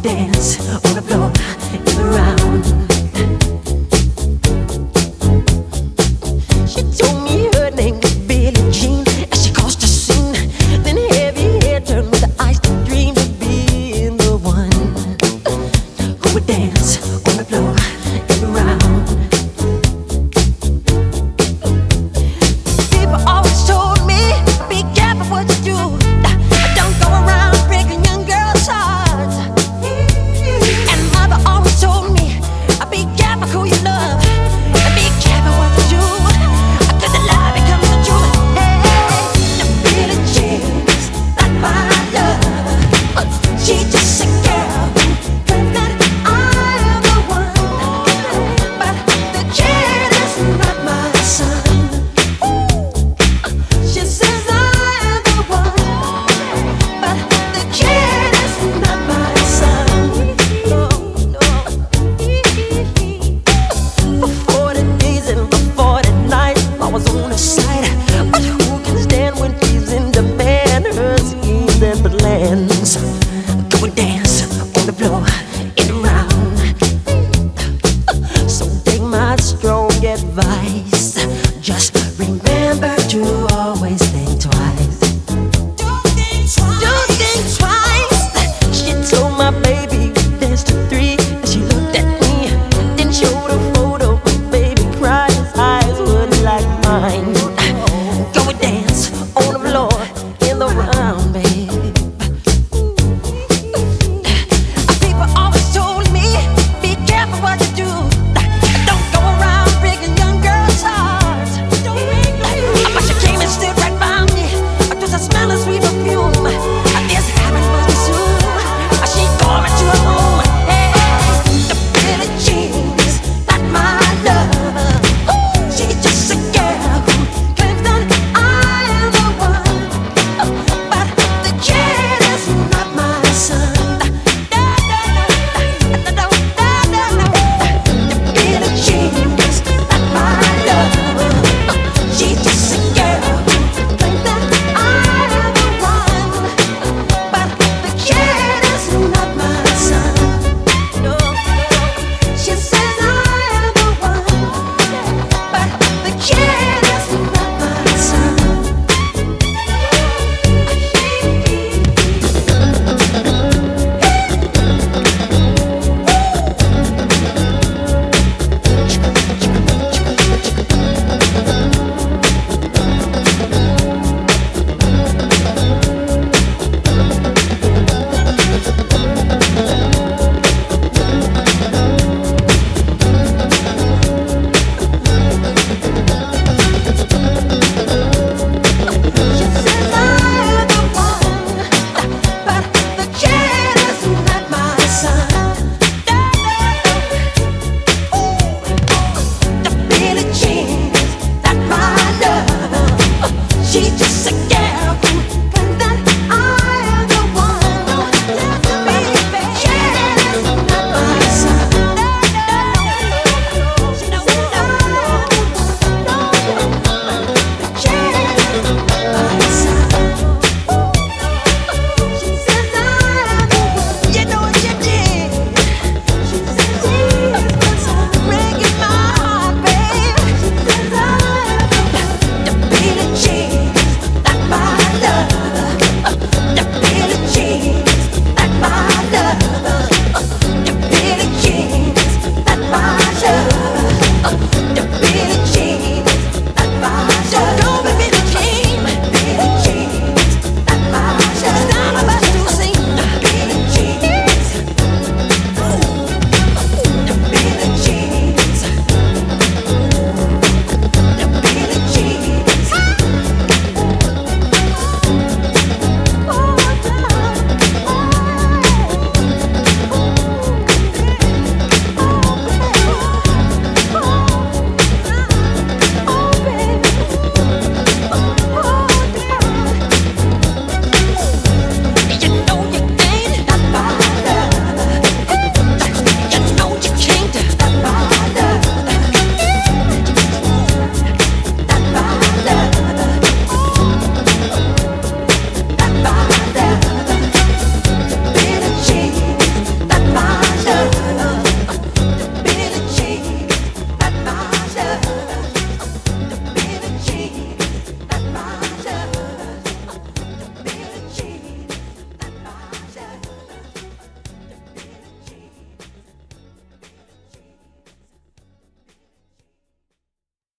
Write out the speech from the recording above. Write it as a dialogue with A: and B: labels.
A: dance on the floor. the lands. Go and dance on the floor.